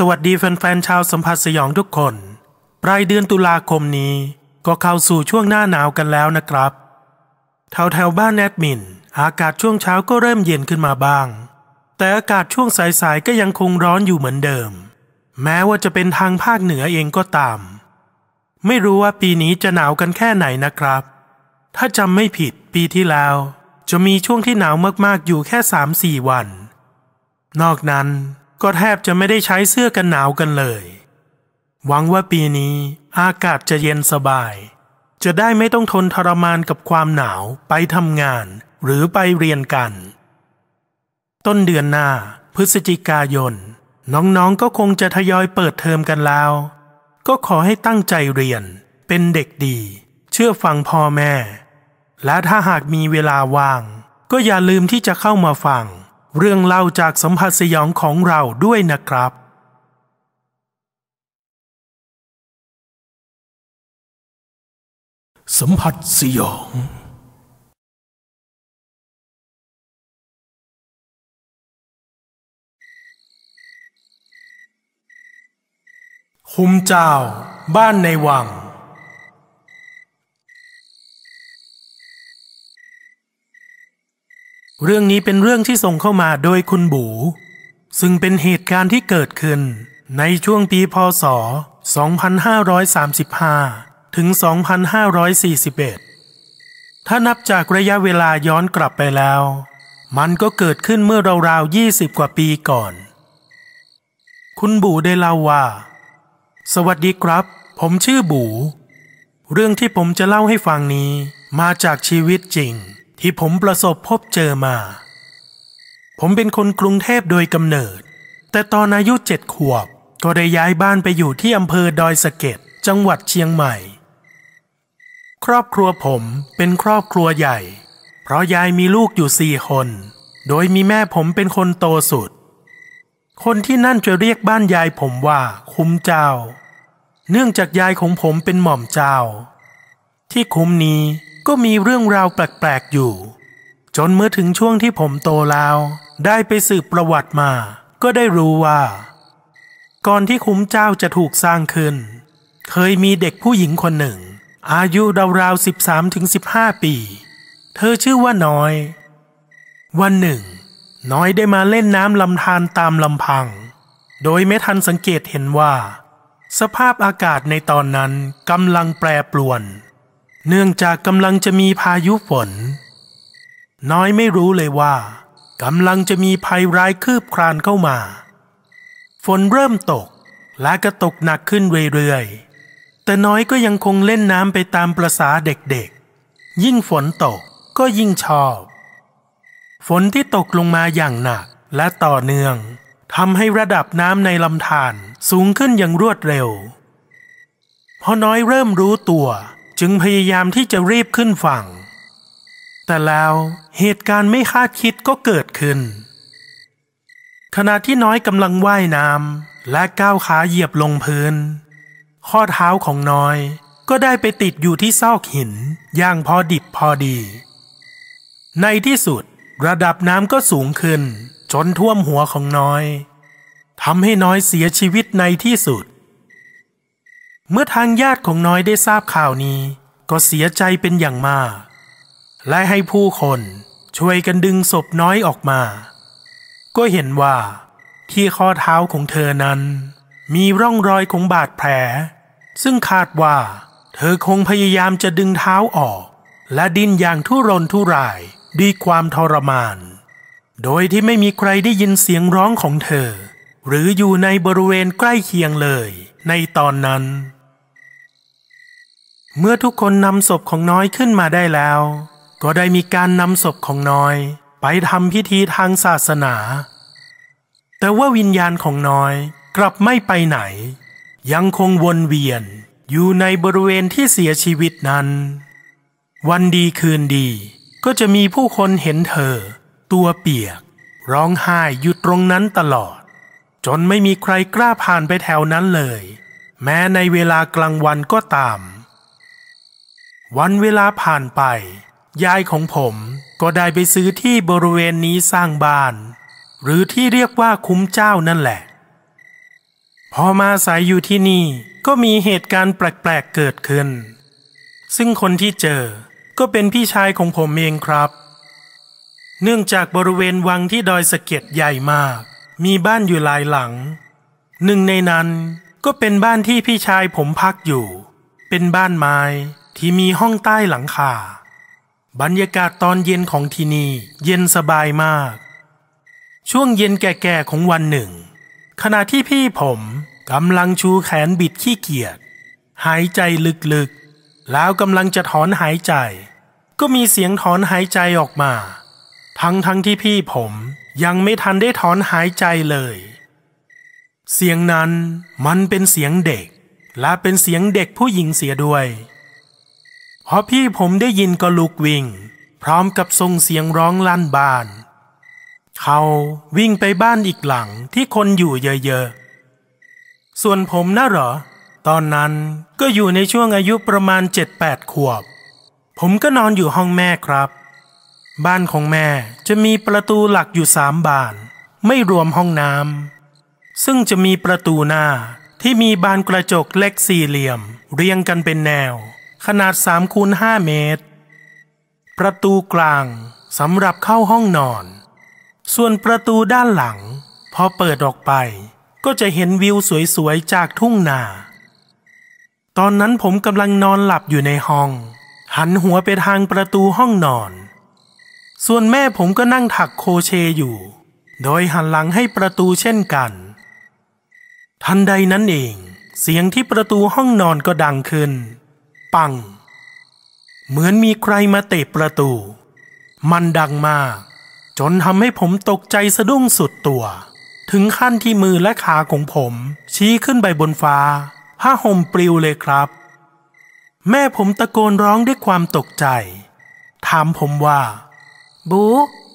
สวัสดีแฟนๆชาวสัมผัสสยองทุกคน ปลายเดือนตุลาคมนี้ ก็เข้าสู่ช่วงหน้าหนาวกันแล้วนะครับแถวแถวบ้านแอดมิน อากาศช่วงเช้าก็เริ่มเย็นขึ้นมาบ้าง แต่อากาศช่วงสายๆก็ยังคงร้อนอยู่เหมือนเดิม แม้ว่าจะเป็นทางภาคเหนือเองก็ตาม ไม่รู้ว่าปีนี้จะหนาวกันแค่ไหนนะครับ ถ้าจำไม่ผิดปีที่แล้ว จะมีช่วงที่หนาวมากๆอยู่แค่สามสี่วัน นอกนั้น ก็แทบจะไม่ได้ใช้เสื้อกันหนาวกันเลย หวังว่าปีนี้อากาศจะเย็นสบาย จะได้ไม่ต้องทนทรมานกับความหนาวไปทำงานหรือไปเรียนกัน ต้นเดือนหน้า พฤศจิกายน น้องๆก็คงจะทยอยเปิดเทอมกันแล้ว ก็ขอให้ตั้งใจเรียน เป็นเด็กดี เชื่อฟังพ่อแม่ และถ้าหากมีเวลาว่าง ก็อย่าลืมที่จะเข้ามาฟัง เรื่องเล่าจากสัมผัสสยองของเราด้วยนะครับสัมผัสสยอง คุมเจ้า บ้านในวัง เรื่องนี้เป็นเรื่องที่ส่งเข้ามาโดยคุณบู ซึ่งเป็นเหตุการณ์ที่เกิดขึ้น ในช่วงปีพศ 2535 ถึง 2541 ถ้านับจากระยะเวลาย้อนกลับไปแล้ว มันก็เกิดขึ้นเมื่อราวๆ 20 กว่าปีก่อน คุณบูได้เล่าว่า สวัสดีครับ ผมชื่อบู เรื่องที่ผมจะเล่าให้ฟังนี้มาจากชีวิตจริง ที่ผมประสบพบเจอมา ผมเป็นคนกรุงเทพโดยกำเนิด แต่ตอนอายุเจ็ดขวบ ก็ได้ย้ายบ้านไปอยู่ที่อำเภอดอยสะเก็ดจังหวัดเชียงใหม่ ครอบครัวผมเป็นครอบครัวใหญ่ เพราะยายมีลูกอยู่สี่คน โดยมีแม่ผมเป็นคนโตสุด คนที่นั่นจะเรียกบ้านยายผมว่าคุ้มเจ้า เนื่องจากยายของผมเป็นหม่อมเจ้า ที่คุ้มนี้ ก็มีเรื่องราวแปลกๆอยู่ จนเมื่อถึงช่วงที่ผมโตแล้ว ได้ไปสืบประวัติมา ก็ได้รู้ว่า ก่อนที่คุ้มเจ้าจะถูกสร้างขึ้น เคยมีเด็กผู้หญิงคนหนึ่ง อายุราวๆสิบสามถึงสิบห้าปี เธอชื่อว่าน้อย วันหนึ่ง น้อยได้มาเล่นน้ำลำธารตามลำพัง โดยไม่ทันสังเกตเห็นว่า สภาพอากาศในตอนนั้นกำลังแปรปรวน เนื่องจากกำลังจะมีพายุฝน น้อยไม่รู้เลยว่ากำลังจะมีภัยร้ายคืบคลานเข้ามา ฝนเริ่มตกและก็ตกหนักขึ้นเรื่อยๆ แต่น้อยก็ยังคงเล่นน้ำไปตามประษาเด็กๆ ยิ่งฝนตกก็ยิ่งชอบ ฝนที่ตกลงมาอย่างหนักและต่อเนื่องทำให้ระดับน้ำในลำธารสูงขึ้นอย่างรวดเร็ว พอน้อยเริ่มรู้ตัว จึงพยายามที่จะรีบขึ้นฝั่ง แต่แล้วเหตุการณ์ไม่คาดคิดก็เกิดขึ้น ขณะที่น้อยกำลังว่ายน้ำและก้าวขาเหยียบลงพื้น ข้อเท้าของน้อยก็ได้ไปติดอยู่ที่ซอกหินอย่างพอดิบพอดี ในที่สุดระดับน้ำก็สูงขึ้น จนท่วมหัวของน้อยทำให้น้อยเสียชีวิตในที่สุด เมื่อทางญาติของน้อยได้ทราบข่าวนี้ ก็เสียใจเป็นอย่างมาก และให้ผู้คนช่วยกันดึงศพน้อยออกมา ก็เห็นว่าที่ข้อเท้าของเธอนั้น มีร่องรอยของบาดแผล ซึ่งคาดว่า เธอคงพยายามจะดึงเท้าออก และดิ้นอย่างทุรนทุรายด้วยความทรมาน โดยที่ไม่มีใครได้ยินเสียงร้องของเธอ หรืออยู่ในบริเวณใกล้เคียงเลย ในตอนนั้น เมื่อทุกคนนำศพของน้อยขึ้นมาได้แล้ว ก็ได้มีการนำศพของน้อย ไปทำพิธีทางศาสนา แต่ว่าวิญญาณของน้อยกลับไม่ไปไหน ยังคงวนเวียนอยู่ในบริเวณที่เสียชีวิตนั้น วันดีคืนดีก็จะมีผู้คนเห็นเธอ ตัวเปียก ร้องไห้อยู่ตรงนั้นตลอด จนไม่มีใครกล้าผ่านไปแถวนั้นเลย แม้ในเวลากลางวันก็ตาม วันเวลาผ่านไป ยายของผมก็ได้ไปซื้อที่บริเวณนี้สร้างบ้าน หรือที่เรียกว่าคุ้มเจ้านั่นแหละ พอมาอาศัยอยู่ที่นี่ก็มีเหตุการณ์แปลกๆเกิดขึ้น ซึ่งคนที่เจอก็เป็นพี่ชายของผมเองครับ เนื่องจากบริเวณวังที่ดอยสะเก็ดใหญ่มาก มีบ้านอยู่หลายหลัง หนึ่งในนั้นก็เป็นบ้านที่พี่ชายผมพักอยู่ เป็นบ้านไม้ ที่มีห้องใต้หลังคา บรรยากาศตอนเย็นของที่นี่เย็นสบายมาก ช่วงเย็นแก่ๆของวันหนึ่ง ขณะที่พี่ผมกำลังชูแขนบิดขี้เกียจหายใจลึกๆ แล้วกำลังจะถอนหายใจ ก็มีเสียงถอนหายใจออกมา ทั้งทั้งที่พี่ผมยังไม่ทันได้ถอนหายใจเลย เสียงนั้นมันเป็นเสียงเด็ก และเป็นเสียงเด็กผู้หญิงเสียด้วย พอพี่ผมได้ยินก็ลุกวิ่ง พร้อมกับส่งเสียงร้องลั่นบ้าน เขาวิ่งไปบ้านอีกหลังที่คนอยู่เยอะๆ ส่วนผมน่ะเหรอ ตอนนั้นก็อยู่ในช่วงอายุประมาณ7-8ขวบ ผมก็นอนอยู่ห้องแม่ครับ บ้านของแม่จะมีประตูหลักอยู่สามบาน ไม่รวมห้องน้ำซึ่งจะมีประตูหน้าที่มีบานกระจกเล็กสี่เหลี่ยม เรียงกันเป็นแนว ขนาด3คูณ5เมตร ประตูกลางสำหรับเข้าห้องนอน ส่วนประตูด้านหลัง พอเปิดออกไป ก็จะเห็นวิวสวยๆจากทุ่งนา ตอนนั้นผมกำลังนอนหลับอยู่ในห้อง หันหัวไปทางประตูห้องนอน ส่วนแม่ผมก็นั่งถักโคเชอยู่ โดยหันหลังให้ประตูเช่นกัน ทันใดนั้นเอง เสียงที่ประตูห้องนอนก็ดังขึ้น ปัง เหมือนมีใครมาเตะประตู มันดังมาก จนทำให้ผมตกใจสะดุ้งสุดตัว ถึงขั้นที่มือและขาของผม ชี้ขึ้นไปบนฟ้า ผ้าห่มปลิวเลยครับ แม่ผมตะโกนร้องด้วยความตกใจ ถามผมว่า บู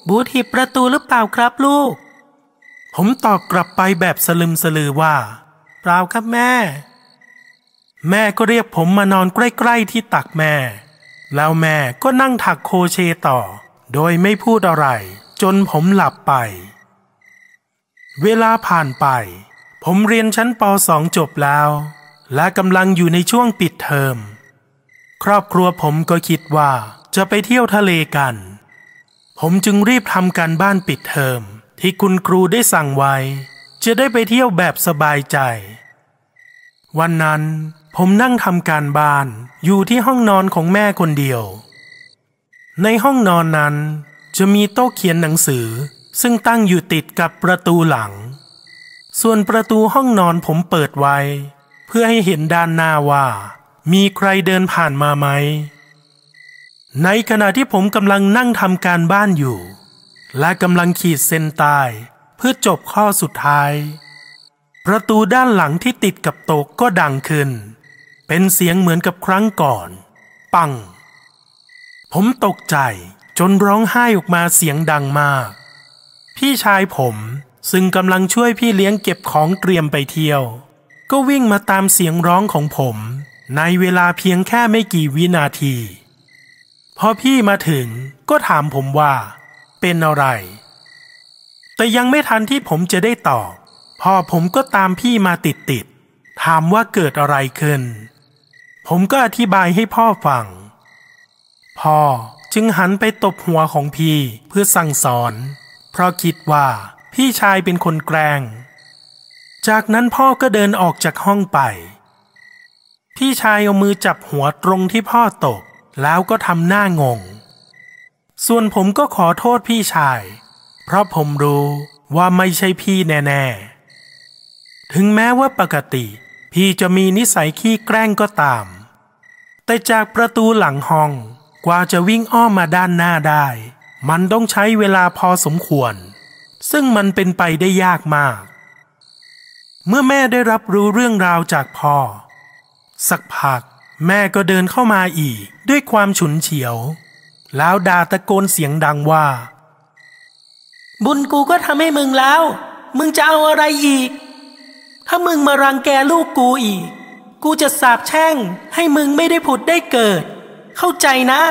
บูถีบประตูหรือเปล่าครับลูก ผมตอบกลับไปแบบสลึมสลือว่า เปล่าครับแม่ แม่ก็เรียกผมมานอนใกล้ๆที่ตักแม่ แล้วแม่ก็นั่งถักโครเชต์ต่อ โดยไม่พูดอะไร จนผมหลับไป เวลาผ่านไป ผมเรียนชั้นป .2 จบแล้ว และกำลังอยู่ในช่วงปิดเทอม ครอบครัวผมก็คิดว่าจะไปเที่ยวทะเลกัน ผมจึงรีบทำการบ้านปิดเทอม ที่คุณครูได้สั่งไว้ จะได้ไปเที่ยวแบบสบายใจ วันนั้น ผมนั่งทำการบ้านอยู่ที่ห้องนอนของแม่คนเดียว ในห้องนอนนั้นจะมีโต๊ะเขียนหนังสือซึ่งตั้งอยู่ติดกับประตูหลัง ส่วนประตูห้องนอนผมเปิดไว้ เพื่อให้เห็นด้านหน้าว่า มีใครเดินผ่านมาไหม ในขณะที่ผมกำลังนั่งทำการบ้านอยู่ และกำลังขีดเส้นใต้เพื่อจบข้อสุดท้าย ประตูด้านหลังที่ติดกับโต๊ะก็ดังขึ้น เป็นเสียงเหมือนกับครั้งก่อน ปัง ผมตกใจจนร้องไห้ออกมาเสียงดังมาก พี่ชายผมซึ่งกำลังช่วยพี่เลี้ยงเก็บของเตรียมไปเที่ยว ก็วิ่งมาตามเสียงร้องของผม ในเวลาเพียงแค่ไม่กี่วินาที พอพี่มาถึงก็ถามผมว่า เป็นอะไร แต่ยังไม่ทันที่ผมจะได้ตอบพ่อผมก็ตามพี่มาติดติดๆถามว่าเกิดอะไรขึ้น ผมก็อธิบายให้พ่อฟัง พ่อจึงหันไปตบหัวของพี่เพื่อสั่งสอน เพราะคิดว่าพี่ชายเป็นคนแกล้ง จากนั้นพ่อก็เดินออกจากห้องไป พี่ชายเอามือจับหัวตรงที่พ่อตบแล้วก็ทำหน้างง ส่วนผมก็ขอโทษพี่ชาย เพราะผมรู้ว่าไม่ใช่พี่แน่ ๆ ถึงแม้ว่าปกติ พี่จะมีนิสัยขี้แกล้งก็ตาม แต่จากประตูหลังห้องกว่าจะวิ่งอ้อมมาด้านหน้าได้ มันต้องใช้เวลาพอสมควร ซึ่งมันเป็นไปได้ยากมาก เมื่อแม่ได้รับรู้เรื่องราวจากพ่อ สักพักแม่ก็เดินเข้ามาอีกด้วยความฉุนเฉียว แล้วด่าตะโกนเสียงดังว่า บุญกูก็ทำให้มึงแล้ว มึงจะเอาอะไรอีก ถ้ามึงมารังแกลูกกูอีก กูจะสาบแช่งให้มึงไม่ได้ผุดได้เกิด เข้าใจนะ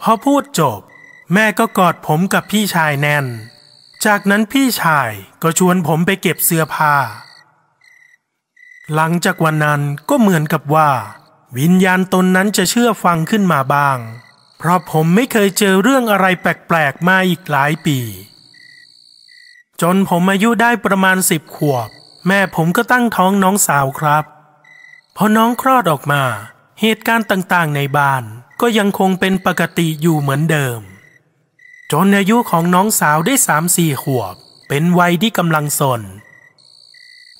พอพูดจบ แม่ก็กอดผมกับพี่ชายแน่น จากนั้นพี่ชายก็ชวนผมไปเก็บเสื้อผ้า หลังจากวันนั้นก็เหมือนกับว่า วิญญาณตนนั้นจะเชื่อฟังขึ้นมาบ้าง เพราะผมไม่เคยเจอเรื่องอะไรแปลกๆมาอีกหลายปี จนผมอายุได้ประมาณสิบขวบ แม่ผมก็ตั้งท้องน้องสาวครับพอน้องคลอดออกมา เหตุการณ์ต่างๆในบ้านก็ยังคงเป็นปกติอยู่เหมือนเดิม จนอายุของน้องสาวได้สามสี่ขวบ เป็นวัยที่กำลังสน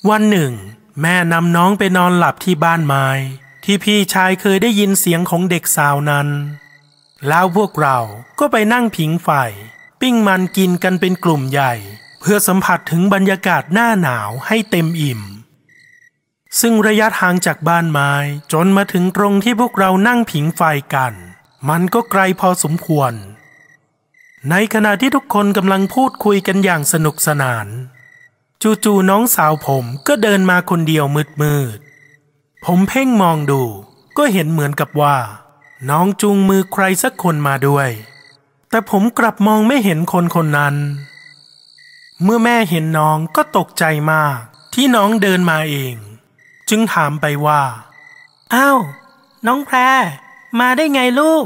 วันหนึ่ง แม่นำน้องไปนอนหลับที่บ้านไม้ ที่พี่ชายเคยได้ยินเสียงของเด็กสาวนั้น แล้วพวกเราก็ไปนั่งผิงไฟ ปิ้งมันกินกันเป็นกลุ่มใหญ่ พื่อสัมผัสถึงบรรยากาศหน้าหนาวให้เต็มอิ่ม ซึ่งระยะทางจากบ้านไม้จนมาถึงตรงที่พวกเรานั่งผิงไฟกัน มันก็ไกลพอสมควร ในขณะที่ทุกคนกำลังพูดคุยกันอย่างสนุกสนาน จู่ๆน้องสาวผมก็เดินมาคนเดียวมืดๆ ผมเพ่งมองดูก็เห็นเหมือนกับว่า น้องจูงมือใครสักคนมาด้วย แต่ผมกลับมองไม่เห็นคนคนนั้น เมื่อแม่เห็นน้องก็ตกใจมากที่น้องเดินมาเอง จึงถามไปว่า อ้าว น้องแพร มาได้ไงลูก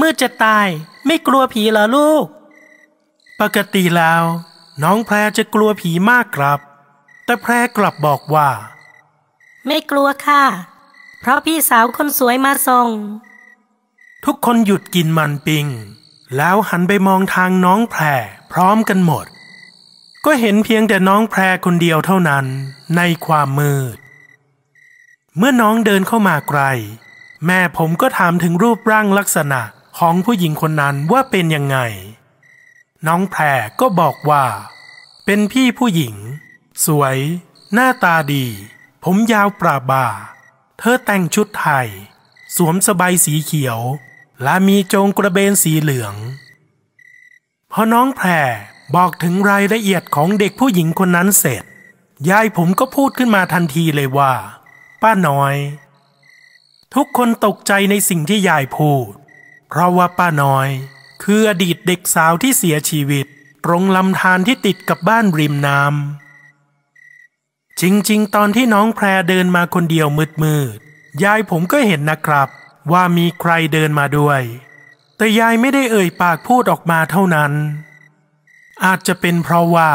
มืดจะตายไม่กลัวผีเหรอลูก ปกติแล้ว น้องแพรจะกลัวผีมากครับ แต่แพรกลับบอกว่า ไม่กลัวค่ะ เพราะพี่สาวคนสวยมาส่ง ทุกคนหยุดกินมันปิง แล้วหันไปมองทางน้องแพรพร้อมกันหมด ก็เห็นเพียงแต่น้องแพรคนเดียวเท่านั้นในความมืด เมื่อน้องเดินเข้ามาไกล แม่ผมก็ถามถึงรูปร่างลักษณะของผู้หญิงคนนั้นว่าเป็นยังไง น้องแพรก็บอกว่า เป็นพี่ผู้หญิง สวย หน้าตาดี ผมยาวปราบ่า เธอแต่งชุดไทย สวมสบายสีเขียว และมีโจงกระเบนสีเหลือง พอน้องแพร บอกถึงรายละเอียดของเด็กผู้หญิงคนนั้นเสร็จ ยายผมก็พูดขึ้นมาทันทีเลยว่า ป้าน้อย ทุกคนตกใจในสิ่งที่ยายพูด เพราะว่าป้าน้อย คืออดีตเด็กสาวที่เสียชีวิต ตรงลำธารที่ติดกับบ้านริมน้ำจริงๆ ตอนที่น้องแพรเดินมาคนเดียวมืดๆยายผมก็เห็นนะครับ ว่ามีใครเดินมาด้วย แต่ยายไม่ได้เอ่ยปากพูดออกมาเท่านั้น อาจจะเป็นเพราะว่า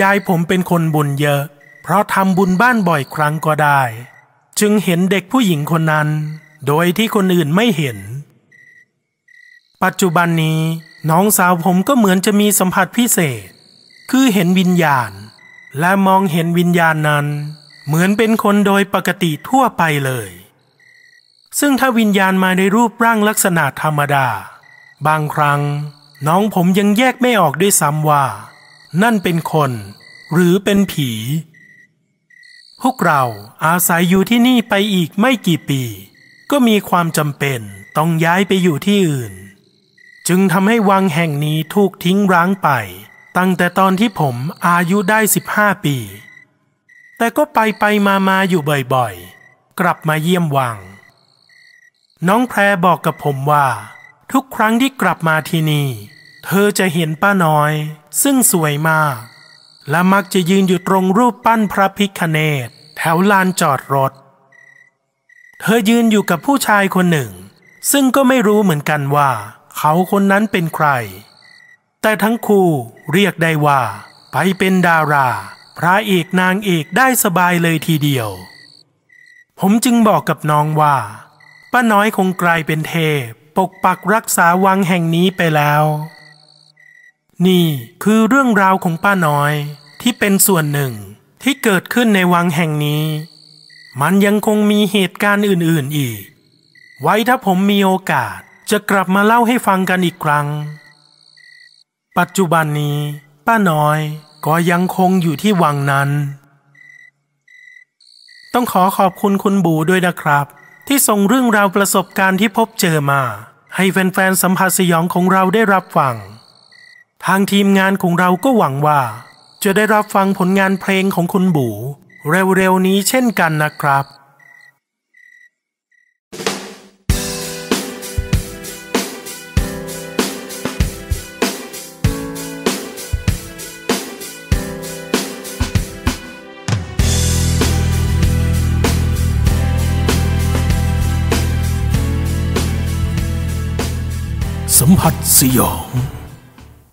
ยายผมเป็นคนบุญเยอะ เพราะทำบุญบ้านบ่อยครั้งก็ได้ จึงเห็นเด็กผู้หญิงคนนั้น โดยที่คนอื่นไม่เห็น ปัจจุบันนี้น้องสาวผมก็เหมือนจะมีสัมผัสพิเศษ คือเห็นวิญญาณ และมองเห็นวิญญาณนั้น เหมือนเป็นคนโดยปกติทั่วไปเลย ซึ่งถ้าวิญญาณมาในรูปร่างลักษณะธรรมดา บางครั้ง น้องผมยังแยกไม่ออกด้วยซ้ำว่า นั่นเป็นคน หรือเป็นผี พวกเราอาศัยอยู่ที่นี่ไปอีกไม่กี่ปี ก็มีความจำเป็นต้องย้ายไปอยู่ที่อื่น จึงทำให้วังแห่งนี้ถูกทิ้งร้างไป ตั้งแต่ตอนที่ผมอายุได้ 15 ปี แต่ก็ไปไปมามาอยู่บ่อยๆ กลับมาเยี่ยมวัง น้องแพรบอกกับผมว่า ทุกครั้งที่กลับมาที่นี่ เธอจะเห็นป้าน้อย ซึ่งสวยมาก และมักจะยืนอยู่ตรงรูปปั้นพระพิคเนตแถวลานจอดรถ เธอยืนอยู่กับผู้ชายคนหนึ่ง ซึ่งก็ไม่รู้เหมือนกันว่า เขาคนนั้นเป็นใคร แต่ทั้งคู่เรียกได้ว่า ไปเป็นดารา พระเอกนางเอกได้สบายเลยทีเดียว ผมจึงบอกกับน้องว่า ป้าน้อยคงกลายเป็นเทพ ปกปักรักษาวังแห่งนี้ไปแล้ว นี่คือเรื่องราวของป้าน้อยที่เป็นส่วนหนึ่งที่เกิดขึ้นในวังแห่งนี้ มันยังคงมีเหตุการณ์อื่นๆอีก ไว้ถ้าผมมีโอกาสจะกลับมาเล่าให้ฟังกันอีกครั้ง ปัจจุบันนี้ ป้าน้อยก็ยังคงอยู่ที่วังนั้น ต้องขอขอบคุณคุณบูด้วยนะครับ ที่ส่งเรื่องราวประสบการณ์ที่พบเจอมา ให้แฟนๆสัมผัสสยองของเราได้รับฟัง ทางทีมงานของเราก็หวังว่า จะได้รับฟังผลงานเพลงของคุณบูเร็วๆนี้เช่นกันนะครับ 松よ。